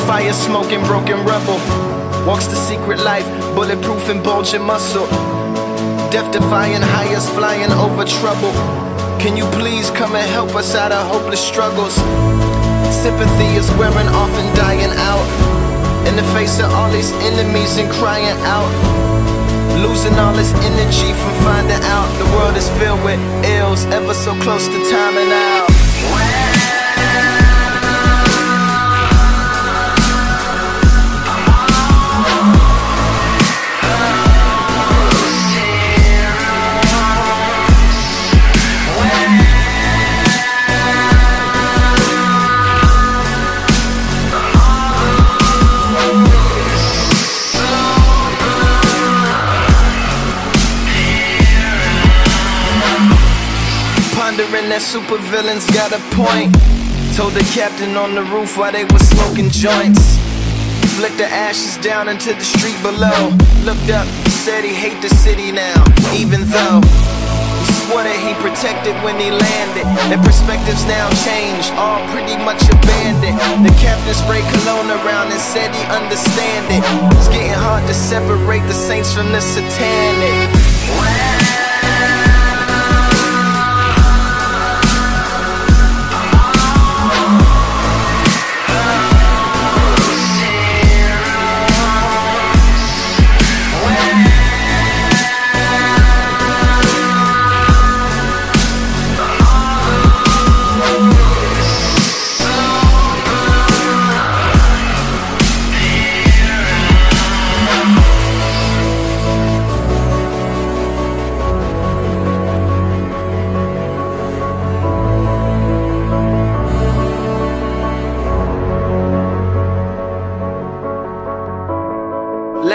fire, smoking broken rubble. Walks the secret life, bulletproof and bulging muscle. Death defying, highest flying over trouble. Can you please come and help us out of hopeless struggles? Sympathy is wearing off and dying out. In the face of all these enemies and crying out. Losing all this energy from finding out the world is filled with ills, ever so close to timing out. Pondering that supervillains got a point. Told the captain on the roof while they were smoking joints. Flicked the ashes down into the street below. Looked up, said he hate the city now, even though he swore that he protected when he landed. Their perspectives now changed, all pretty much abandoned. The captain sprayed cologne around and said he understand it. It's getting hard to separate the saints from the satanic.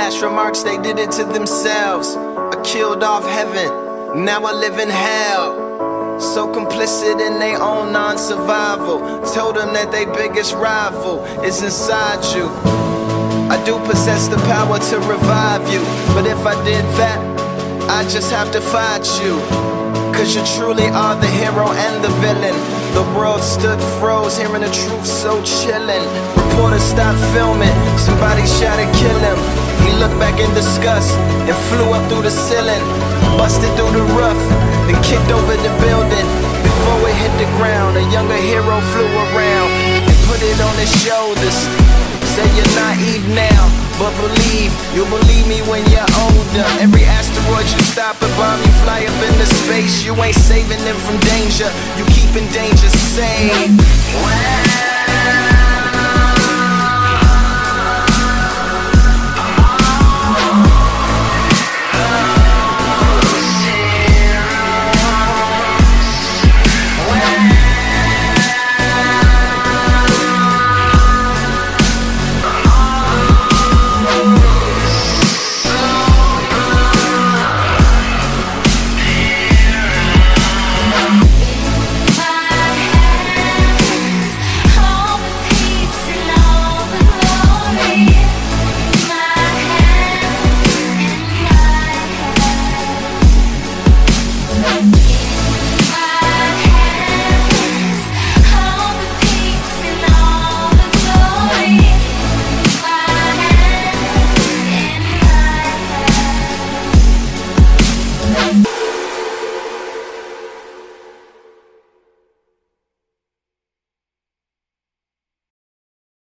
Last remarks, they did it to themselves. I killed off heaven, now I live in hell. So complicit in their own non survival. Told them that their biggest rival is inside you. I do possess the power to revive you, but if I did that, I just have to fight you. Cause you truly are the hero and the villain. The world stood froze, hearing the truth so chillin'. Reporters stopped filming, somebody shot and kill in disgust and flew up through the ceiling. Busted through the roof, and kicked over the building. Before it hit the ground, a younger hero flew around and put it on his shoulders. Say you're naive now, but believe you'll believe me when you're older. Every asteroid you stop a bomb, you fly up into space. You ain't saving them from danger, you keeping danger safe.